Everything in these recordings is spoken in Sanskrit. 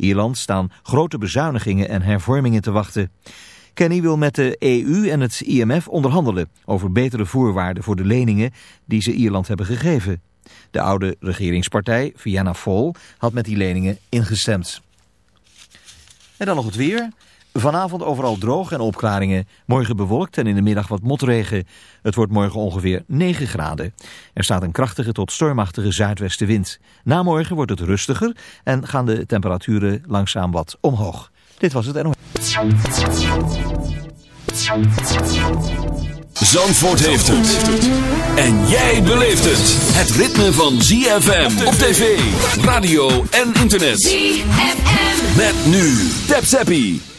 Ierland staan grote bezuinigingen en hervormingen te wachten. Kenny wil met de EU en het IMF onderhandelen over betere voorwaarden voor de leningen die ze Ierland hebben gegeven. De oude regeringspartij, Fianna Fáil, had met die leningen ingestemd. En dan nog het weer. Vanavond overal droog en opklaringen. Morgen bewolkt en in de middag wat motregen. Het wordt morgen ongeveer 9 graden. Er staat een krachtige tot stormachtige zuidwestenwind. Na morgen wordt het rustiger en gaan de temperaturen langzaam wat omhoog. Dit was het NOS. Zandvoort heeft het. En jij beleeft het. Het ritme van ZFM op tv, radio en internet. ZFM. Met nu. Tap Zappie.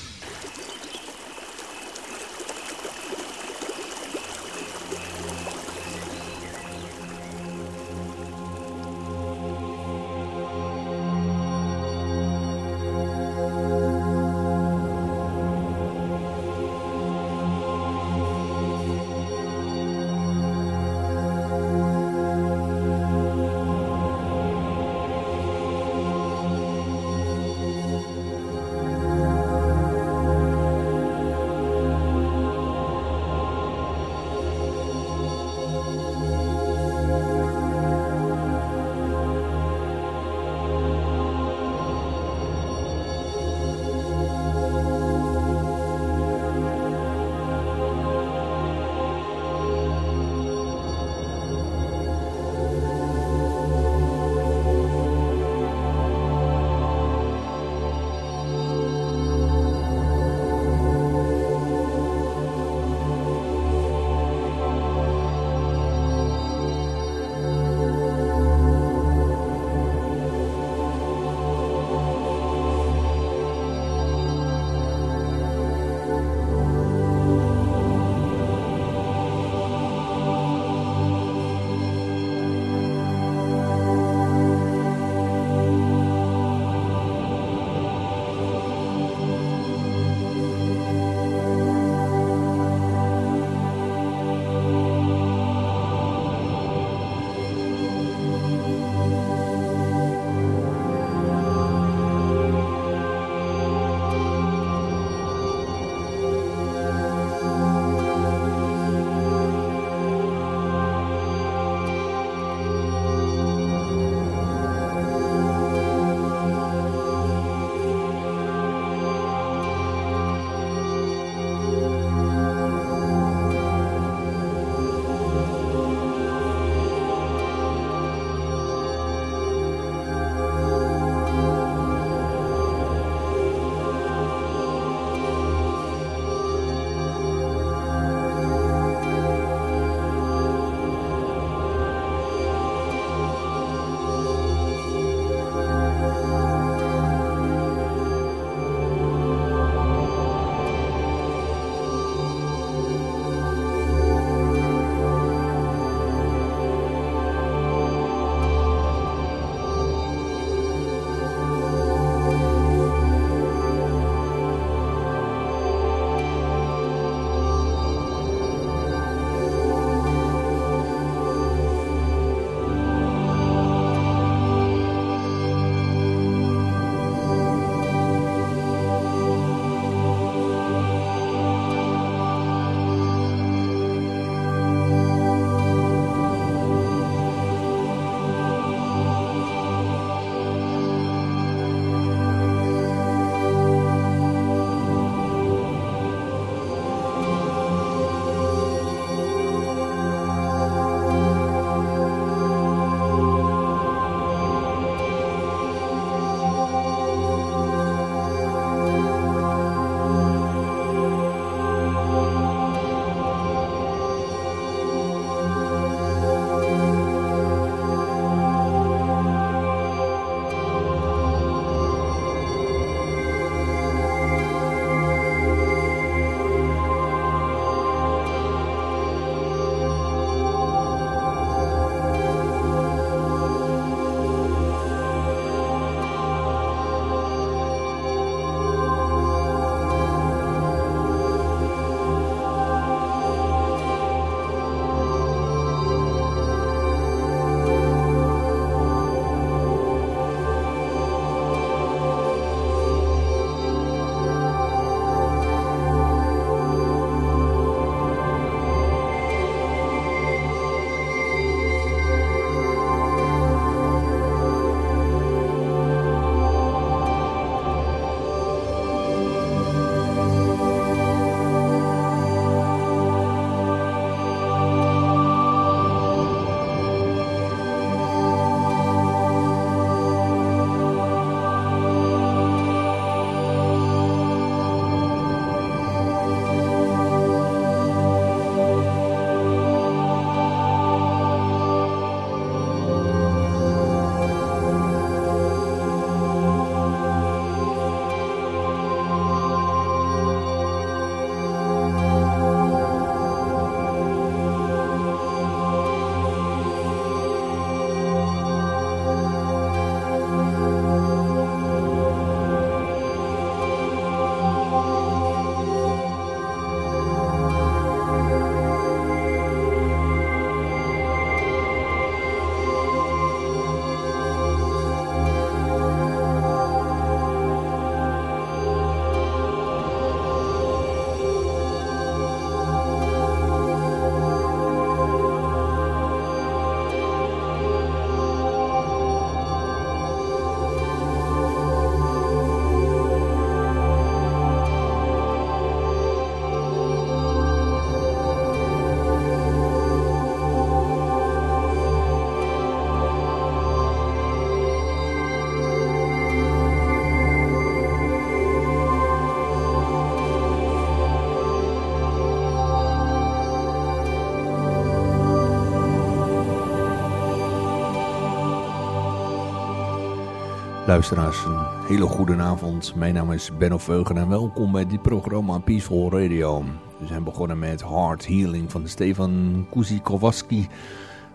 Luisteraars, een hele goede avond. Mijn naam is Benno Veugen en welkom bij dit programma Peaceful Radio. We zijn begonnen met Heart Healing van Stefan Kuzikowski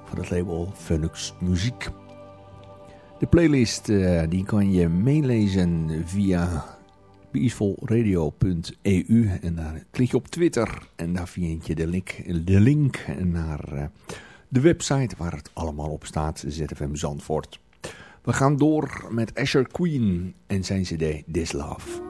van het label Phoenix Muziek. De playlist uh, die kan je meelezen via peacefulradio.eu en daar klik je op Twitter en daar vind je de link, de link naar uh, de website waar het allemaal op staat, ZFM Zandvoort. We gaan door met Asher Queen en zijn cd This Love.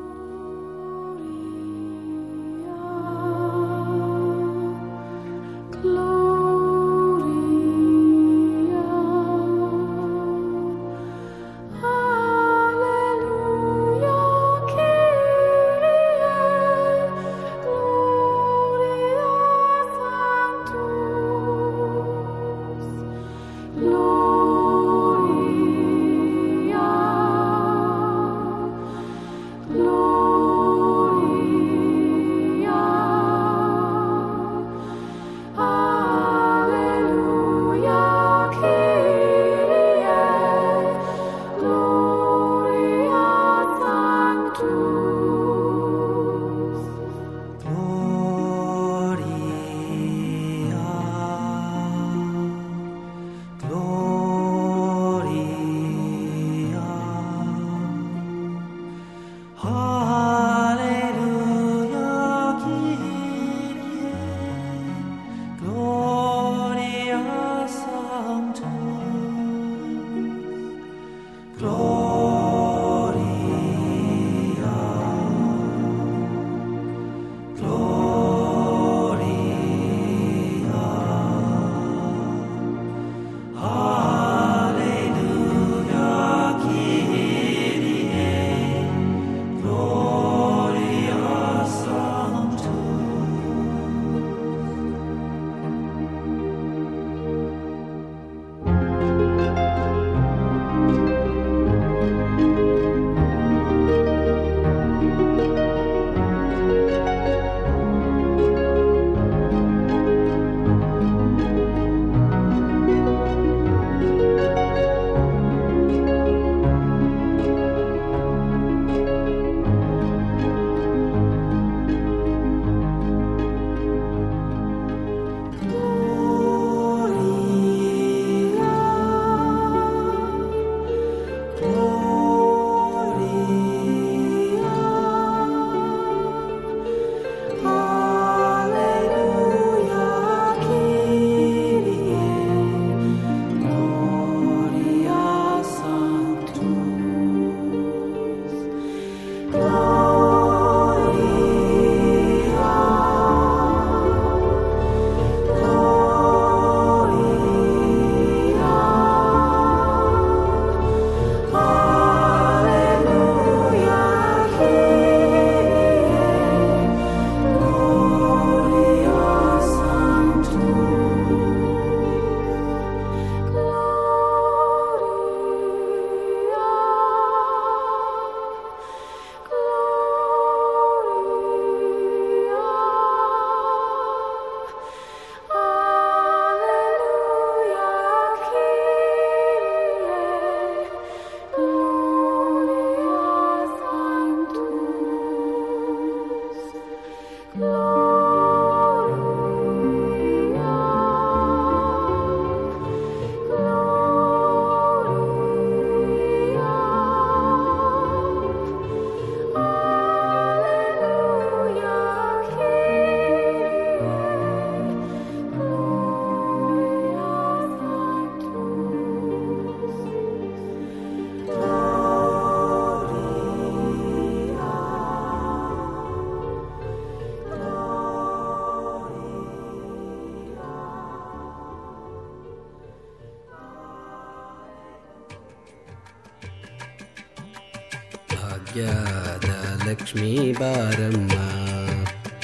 ಭಾಗ್ಯದ ಲಕ್ಷ್ಮೀ ಬಾರಮ್ಮ.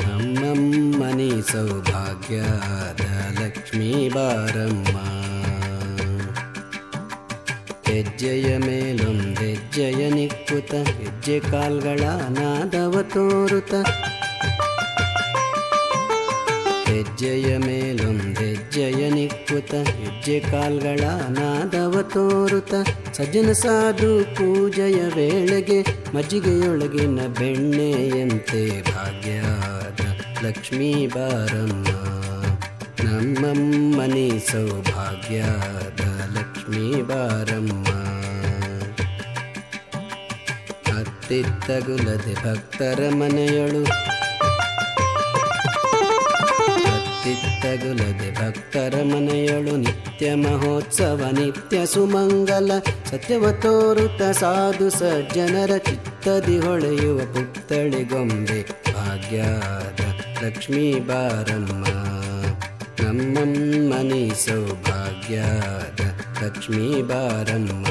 ನಮ್ಮಮ್ಮನಿ ಸೌಭಾಗ್ಯದ ಲಕ್ಷ್ಮೀ ಬಾರಮ್ಮ. ಹೆಜ್ಜೆಯ ಮೇಲೊಂದೆಜ್ಜೆಯ ನಿಕ್ಕುತ, ಹೆಜ್ಜೆ ಕಾಲ್ಗಳ ನಾದವ ತೋರುತ. ಹೆಜ್ಜೆಯ ಮೇಲೊಂದೆಜ್ಜೆಯ ನಿಕ್ಕುತ, ಹೆಜ್ಜೆ ಕಾಲ್ಗಳ ನಾದವ ತೋರುತ. ಸಜ್ಜನ ಸಾಧು ಪೂಜೆಯ ವೇಳೆಗೆ ಮಜ್ಜಿಗೆಯೊಳಗಿನ ಬೆಣ್ಣೆಯಂತೆ ಭಾಗ್ಯದ ಲಕ್ಷ್ಮೀ ಬಾರಮ್ಮ. ನಮ್ಮಮ್ಮನಿ ಸೌಭಾಗ್ಯದ ಲಕ್ಷ್ಮೀ ಬಾರಮ್ಮ. ಅತ್ತಿತ್ತಗುಲದೆ ಭಕ್ತರ ಮನೆಯೊಳು ಅತ್ತಿತ್ತಗುಲದೆ ಭಕ್ತರ ಮನೆಯಳು ನಿತ್ಯ ಮಹೋತ್ಸವ, ನಿತ್ಯ ಸುಮಂಗಲ. ಸತ್ಯವ ತೋರುತ ಸಾಧು ಸಜ್ಜನರ ಚಿತ್ತದಿ ಹೊಳೆಯುವ ಪುತ್ತಳಿಗೊಂಬೆ ಭಾಗ್ಯದ ಲಕ್ಷ್ಮೀ ಬಾರಮ್ಮ, ನಮ್ಮಮ್ಮನಿ ಸೌಭಾಗ್ಯದ ಲಕ್ಷ್ಮೀ ಬಾರಮ್ಮ.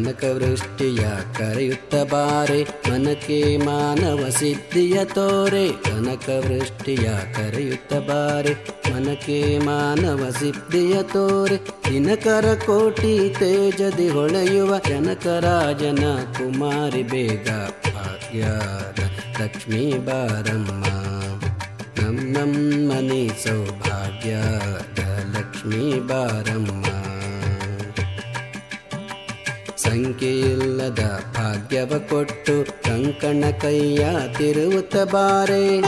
ಕನಕವೃಷ್ಟಿಯ ಕರೆಯುತ್ತ ಬಾರೆ ಮನಕ್ಕೆ ಮಾನವ ಸಿದ್ಧಿಯ ತೋರೆ ಕನಕವೃಷ್ಟಿಯ ಕರೆಯುತ್ತ ಬಾರೆ ಮನಕ್ಕೆ ಮಾನವ ಸಿದ್ಧಿಯ ತೋರೆ ದಿನಕರ ಕೋಟಿ ತೇಜದಿ ಹೊಳೆಯುವ ಜನಕರಾಜನ ಕುಮಾರಿ ಬೇಗ ಭಾಗ್ಯದ ಲಕ್ಷ್ಮೀ ಬಾರಮ್ಮ ನಮ್ಮಮ್ಮನಿ ಸೌಭಾಗ್ಯದ ಲಕ್ಷ್ಮೀ ಬಾರಮ್ಮ ಸಂಖ್ಯೆಯಿಲ್ಲದ ಭಾಗ್ಯವ ಕೊಟ್ಟು ಕಂಕಣ ಕೈಯ ತಿರುವುತ್ತ ಬಾರೆ.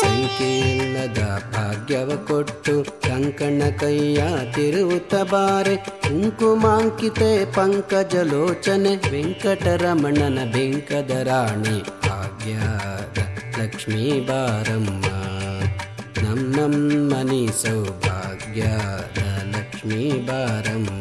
ಸಂಖ್ಯೆಯಿಲ್ಲದ ಭಾಗ್ಯವ ಕೊಟ್ಟು ಕಂಕಣ ಕೈಯ ತಿರುವುತ್ತ ಬಾರೆ. ಕುಂಕುಮಾಂಕಿತೆ ಪಂಕಜಲೋಚನೆ ವೆಂಕಟರಮಣನ ಬೆಂಕದ ರಾಣಿ ಭಾಗ್ಯದ ಲಕ್ಷ್ಮೀ ಬಾರಮ್ಮ. ನಮ್ಮಮ್ಮನಿ ಸೌಭಾಗ್ಯದ ಲಕ್ಷ್ಮೀ ಬಾರಮ್ಮ.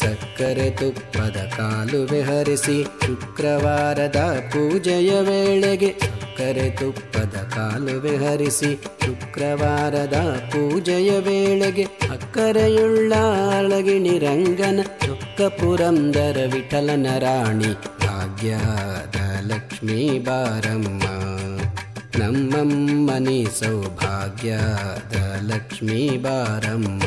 ಸಕ್ಕರೆ ತುಪ್ಪದ ಕಾಲು ವಿಹರಿಸಿ ಶುಕ್ರವಾರದ ಪೂಜೆಯ ವೇಳೆಗೆ ಸಕ್ಕರೆ ತುಪ್ಪದ ಕಾಲು ವಿಹರಿಸಿ ಶುಕ್ರವಾರದ ಪೂಜೆಯ ವೇಳೆಗೆ ಅಕ್ಕರೆಯುಳ್ಳ ಅಳಗಿಣಿ ರಂಗನ ಚೊಕ್ಕ ಪುರಂದರ ವಿಠಲನ ರಾಣಿ ಭಾಗ್ಯದ ಲಕ್ಷ್ಮೀ ಬಾರಮ್ಮ. ನಮ್ಮಮ್ಮನಿ ಸೌಭಾಗ್ಯದ ಲಕ್ಷ್ಮೀ ಬಾರಮ್ಮ.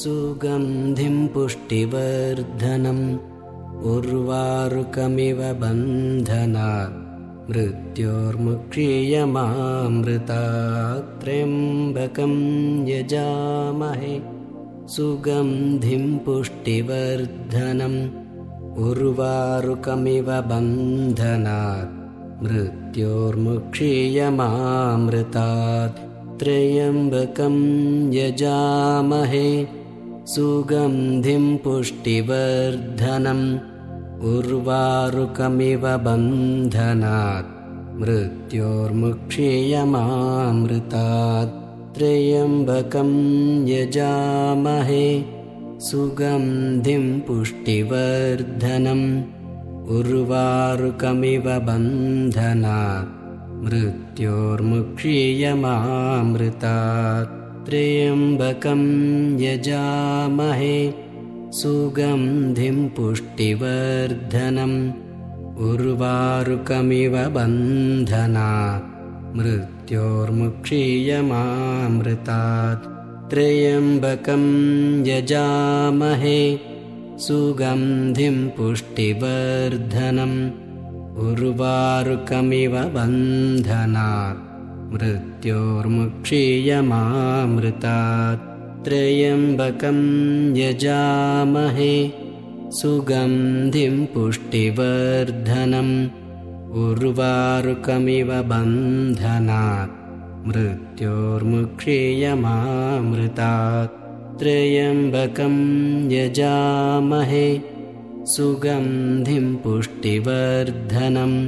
सुगन्धिं पुष्टिवर्धनम् उर्वारुकमिव बन्धनात् मृत्योर्मुक्षीयमामृतात्र्यम्बकं यजामहे सुगन्धिं पुष्टिवर्धनम् उर्वारुकमिव बन्धनात् मृत्योर्मुक्षीयमामृतात् त्र्यम्बकं यजामहे सुगन्धिं पुष्टिवर्धनम् उर्वारुकमिव बन्धनात् मृत्योर्मुक्षीयमामृतात् त्र्यम्बकं यजामहे सुगन्धिं पुष्टिवर्धनम् उर्वारुकमिव बन्धनात् मृत्योर्मुक्षीयमामृतात् त्र्यम्बकं यजामहे सुगन्धिं पुष्टिवर्धनम् उर्वारुकमिव बन्धनात् मृत्योर्मुक्षीयमामृतात् त्र्यम्बकं यजामहे सुगन्धिं पुष्टिवर्धनम् उर्वारुकमिव बन्धनात् मृत्योर्मुक्षीयमामृतात् त्र्यम्बकं यजामहे सुगन्धिं पुष्टिवर्धनम् उर्वारुकमिव बन्धनात् मृत्योर्मुक्षीयमामृतात् त्र्यम्बकं यजामहे सुगन्धिं पुष्टिवर्धनम्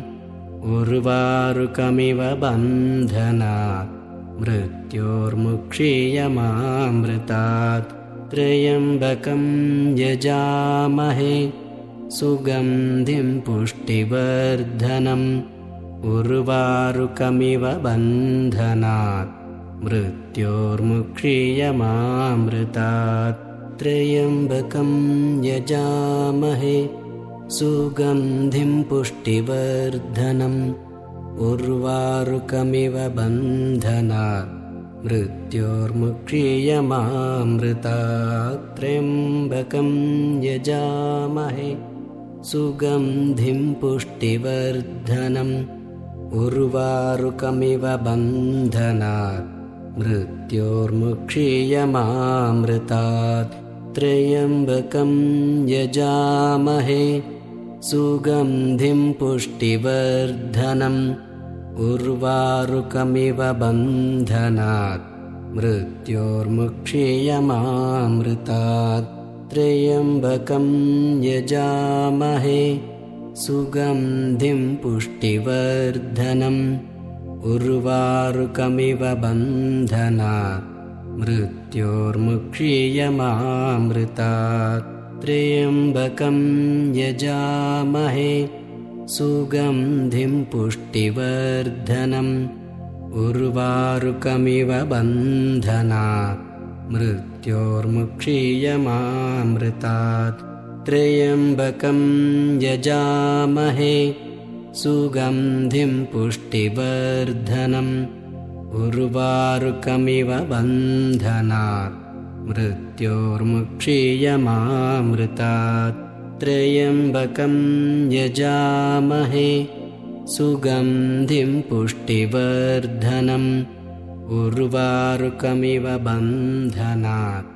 उर्वारुकमिव बन्धनात् मृत्योर्मुक्षीयमामृतात्। त्र्यम्बकं यजामहे सुगन्धिं पुष्टिवर्धनम्। उर्वारुकमिव बन्धनात् मृत्योर्मुक्षीयमामृतात्। त्र्यम्बकं यजामहे सुगन्धिं पुष्टिवर्धनम् उर्वारुकमिव बन्धनात् मृत्योर्मुक्षीयमामृतात् त्र्यम्बकं यजामहे सुगन्धिं पुष्टिवर्धनम् उर्वारुकमिव बन्धनात् मृत्योर्मुक्षीयमामृतात् त्र्यम्बकं यजामहे सुगन्धिं पुष्टिवर्धनम् उर्वारुकमिव बन्धनात् मृत्योर्मुक्षीयमामृतात् त्र्यम्बकं यजामहे सुगन्धिं पुष्टिवर्धनम् उर्वारुकमिव बन्धनात् मृत्योर्मुक्षीयमामृतात् त्र्यम्बकं यजामहे सुगन्धिं पुष्टिवर्धनम् उर्वारुकमिव बन्धनात् मृत्योर्मुक्षीयमामृतात्। त्र्यम्बकं यजामहे सुगन्धिं पुष्टिवर्धनम् उर्वारुकमिव बन्धनात् मृत्योर्मुक्षीयमामृतात् त्र्यम्बकं यजामहे सुगन्धिं पुष्टिवर्धनम् उर्वारुकमिव बन्धनात्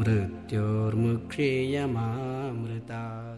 मृत्योर्मुक्षीयमामृतात्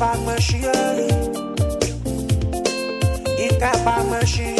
acaba mexendo e acaba machine.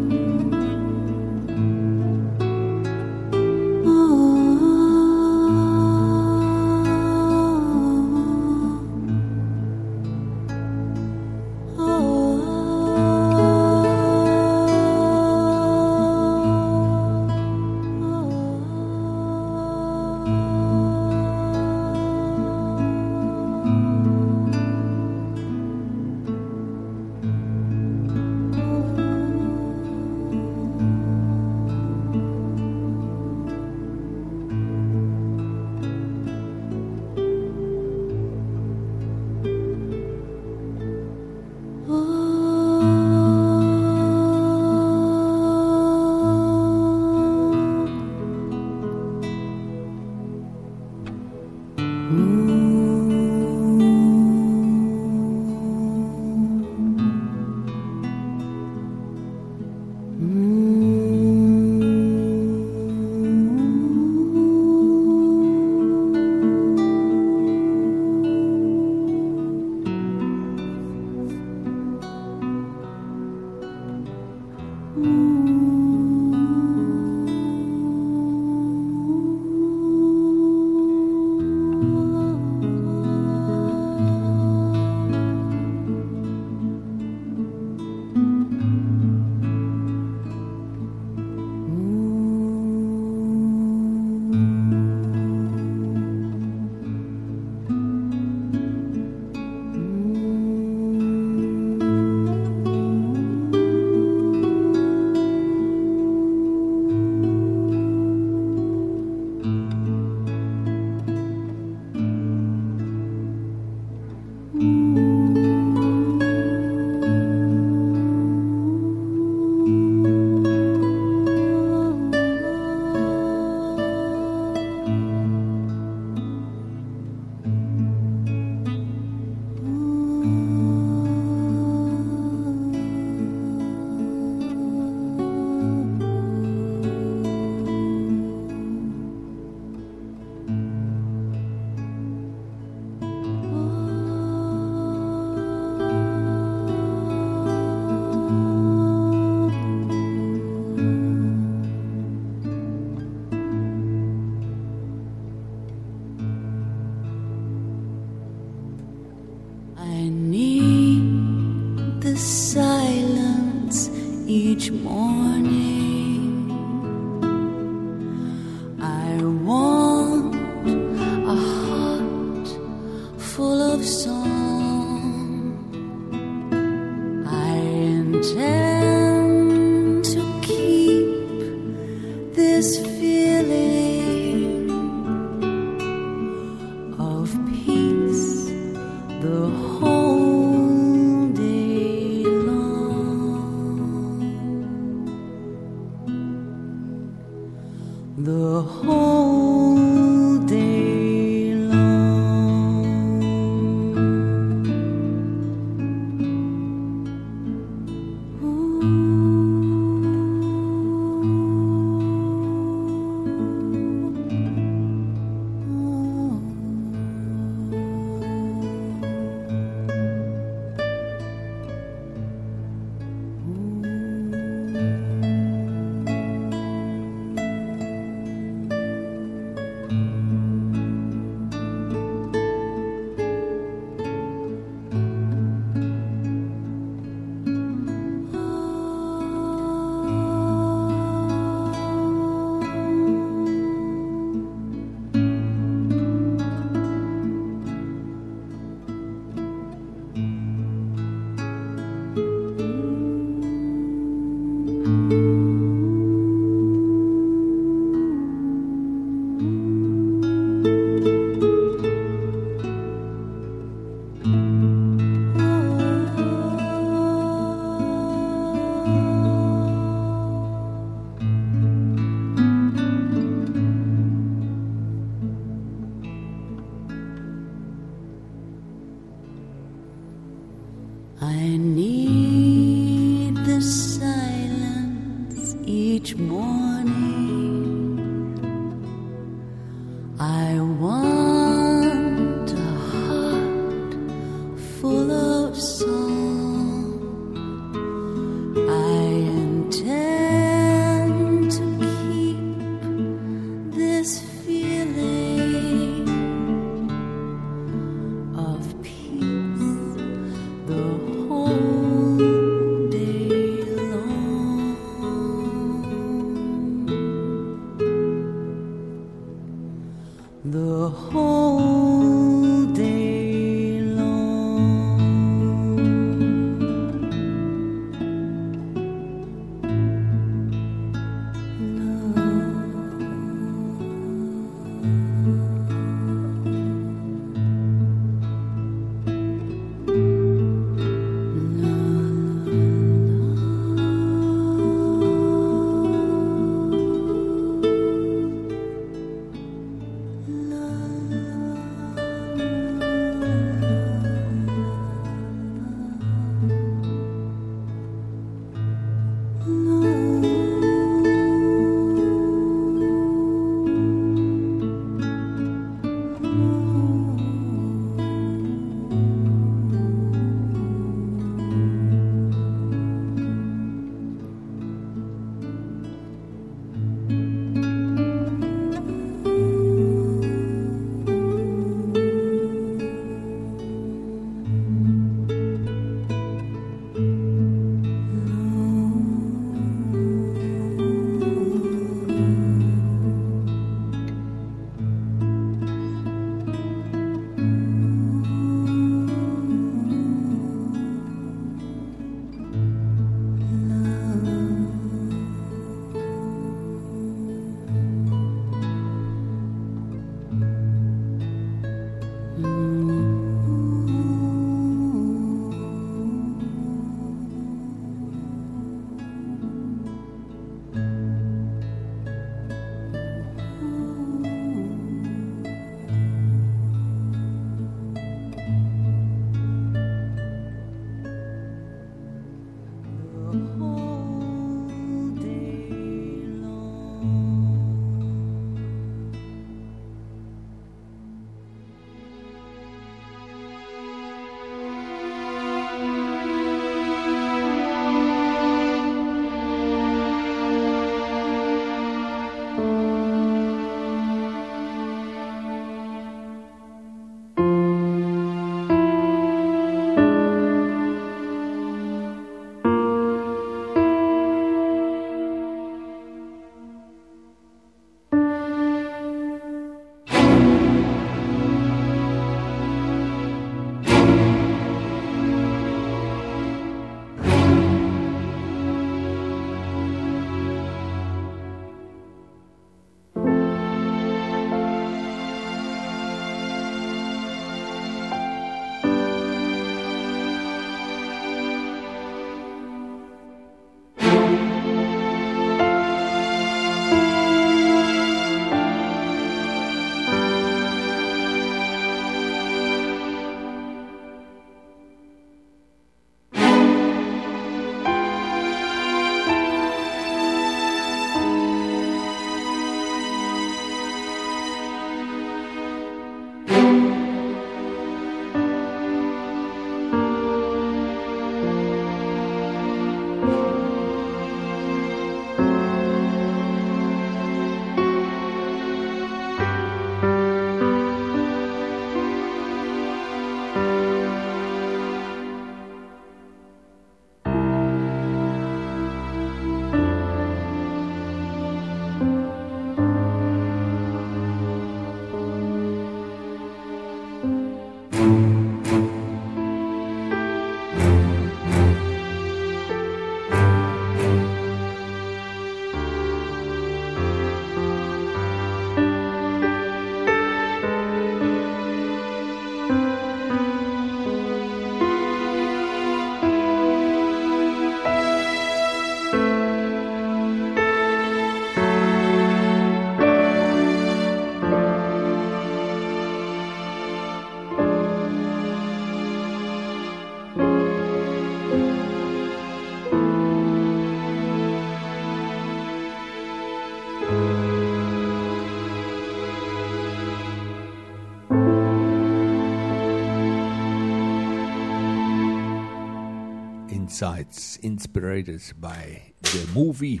Insights, by the movie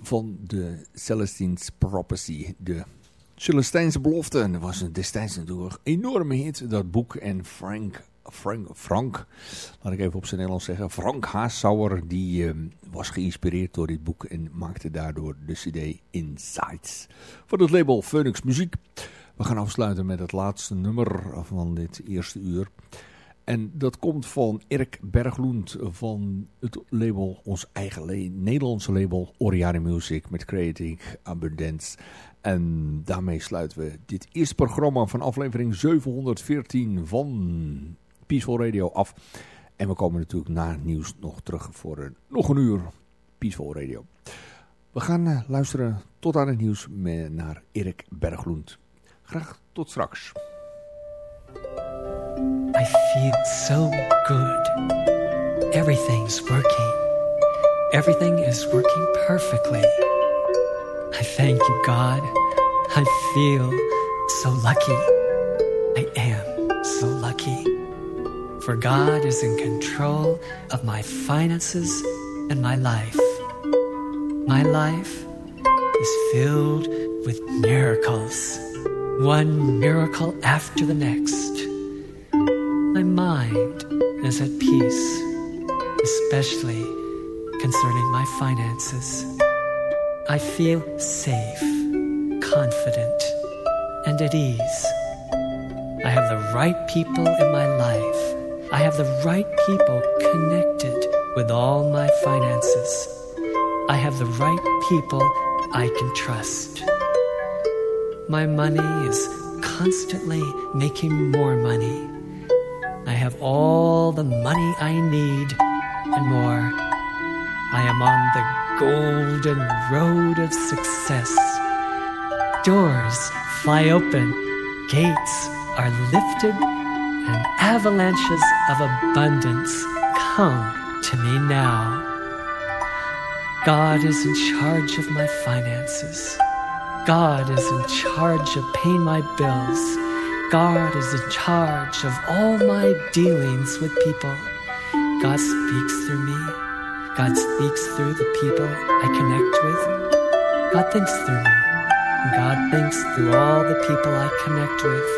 van de Celestine's Prophecy, de Celestijnse belofte. En dat was destijds natuurlijk een enorme hit, dat boek. En Frank, Frank, Frank laat ik even op zijn Nederlands zeggen, Frank Haassauer, die uh, was geïnspireerd door dit boek en maakte daardoor de cd Insights van het label Phoenix Muziek. We gaan afsluiten met het laatste nummer van dit eerste uur. En dat komt van Erik Bergloend van het label, ons eigen Nederlandse label Oriane Music met Creating Abundance. En daarmee sluiten we dit eerste programma van aflevering 714 van Peaceful Radio af. En we komen natuurlijk na het nieuws nog terug voor nog een uur Peaceful Radio. We gaan uh, luisteren tot aan het nieuws met, naar Erik Bergloend. Graag tot straks. I feel so good. Everything's working. Everything is working perfectly. I thank you, God. I feel so lucky. I am so lucky. For God is in control of my finances and my life. My life is filled with miracles, one miracle after the next. My mind is at peace, especially concerning my finances. I feel safe, confident, and at ease. I have the right people in my life. I have the right people connected with all my finances. I have the right people I can trust. My money is constantly making more money. I have all the money I need and more. I am on the golden road of success. Doors fly open, gates are lifted, and avalanches of abundance come to me now. God is in charge of my finances. God is in charge of paying my bills. God is in charge of all my dealings with people. God speaks through me. God speaks through the people I connect with. God thinks through me. God thinks through all the people I connect with.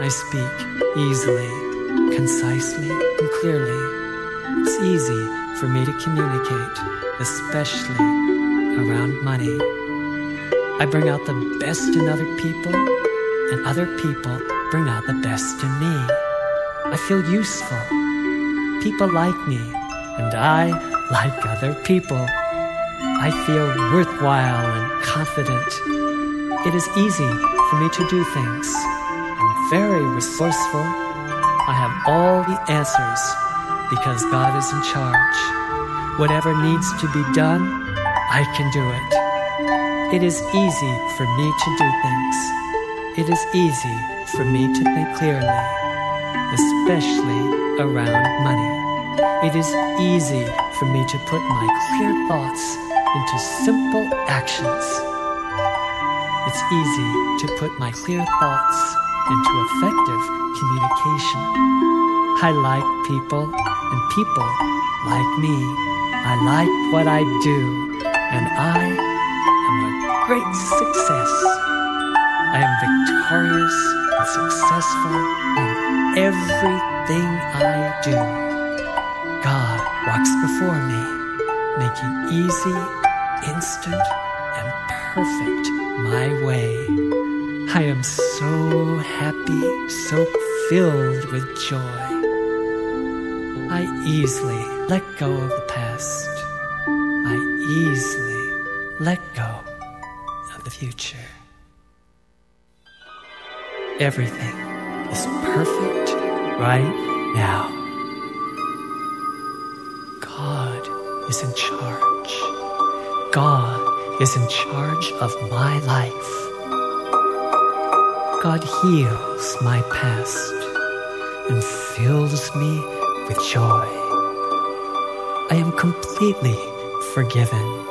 I speak easily, concisely, and clearly. It's easy for me to communicate, especially around money. I bring out the best in other people, and other people bring out the best in me. I feel useful. People like me, and I like other people. I feel worthwhile and confident. It is easy for me to do things. I'm very resourceful. I have all the answers because God is in charge. Whatever needs to be done, I can do it. It is easy for me to do things. It is easy for me to think clearly, especially around money. It is easy for me to put my clear thoughts into simple actions. It's easy to put my clear thoughts into effective communication. I like people, and people like me. I like what I do, and I am a great success. I am victorious and successful in everything I do. God walks before me, making easy, instant, and perfect my way. I am so happy, so filled with joy. I easily let go of the past. I easily let go of the future. Everything is perfect right now. God is in charge. God is in charge of my life. God heals my past and fills me with joy. I am completely forgiven.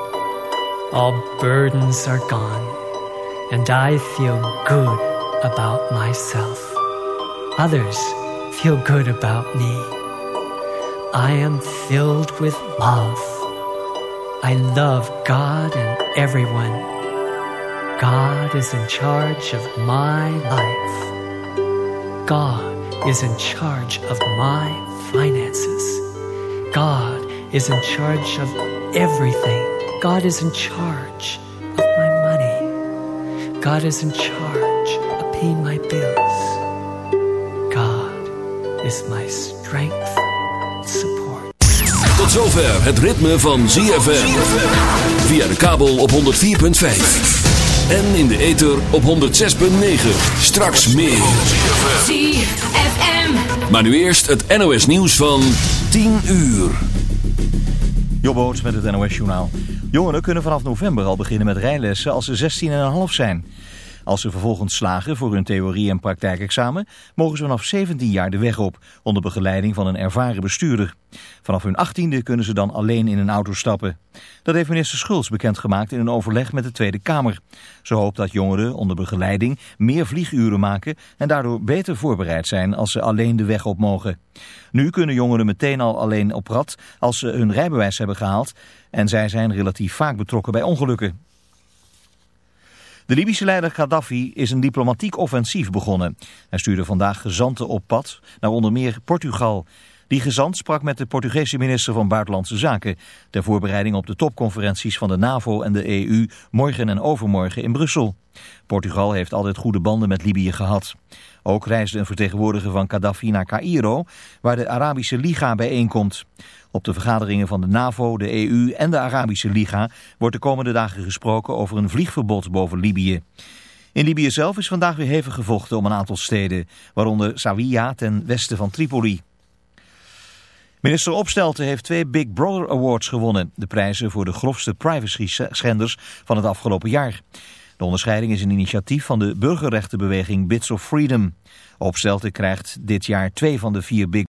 All burdens are gone, and I feel good about myself. Others feel good about me. I am filled with love. I love God and everyone. God is in charge of my life. God is in charge of my finances. God is in charge of everything. God is in charge of my money. God is in charge paying my bills. God is my strength and support. Tot zover het ritme van ZFM. Via de kabel op 104.5. En in de ether op 106.9. Straks meer. ZFM. Maar nu eerst het NOS nieuws van 10 uur. Jobboot met het NOS Journaal. Jongeren kunnen vanaf november al beginnen met rijlessen als ze 16,5 zijn. Als ze vervolgens slagen voor hun theorie- en praktijkexamen... mogen ze vanaf 17 jaar de weg op, onder begeleiding van een ervaren bestuurder. Vanaf hun 18e kunnen ze dan alleen in een auto stappen. Dat heeft minister Schulz bekendgemaakt in een overleg met de Tweede Kamer. Ze hoopt dat jongeren onder begeleiding meer vlieguren maken... en daardoor beter voorbereid zijn als ze alleen de weg op mogen. Nu kunnen jongeren meteen al alleen op rad als ze hun rijbewijs hebben gehaald... en zij zijn relatief vaak betrokken bij ongelukken. De Libische leider Gaddafi is een diplomatiek offensief begonnen. Hij stuurde vandaag gezanten op pad naar onder meer Portugal. Die gezant sprak met de Portugese minister van Buitenlandse Zaken... ter voorbereiding op de topconferenties van de NAVO en de EU... morgen en overmorgen in Brussel. Portugal heeft altijd goede banden met Libië gehad. Ook reisde een vertegenwoordiger van Gaddafi naar Cairo... waar de Arabische Liga bijeenkomt. Op de vergaderingen van de NAVO, de EU en de Arabische Liga wordt de komende dagen gesproken over een vliegverbod boven Libië. In Libië zelf is vandaag weer hevig gevochten om een aantal steden, waaronder Zawiya ten westen van Tripoli. Minister Opstelten heeft twee Big Brother Awards gewonnen, de prijzen voor de grofste privacy-schenders van het afgelopen jaar. De onderscheiding is een initiatief van de burgerrechtenbeweging Bits of Freedom. Opstelten krijgt dit jaar twee van de vier Big